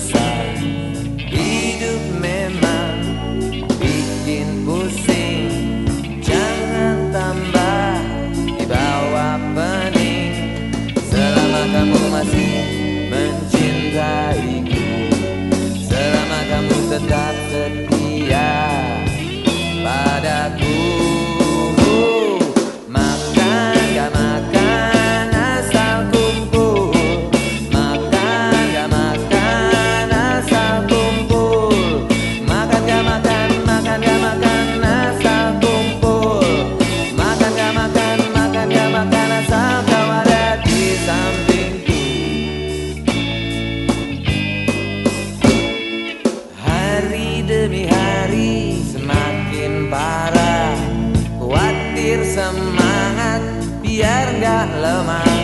besar. Hidup memang bikin pusing. Jangan tambah dibawa pening Selama kamu masih semangat biar nggak lemah.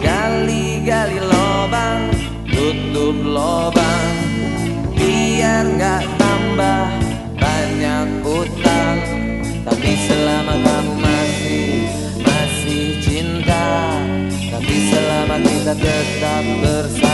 Gali-gali lobang, tutup lobang. Biar nggak tambah banyak utang. Tapi selama kamu masih, masih cinta Tapi selama kita tetap bersama.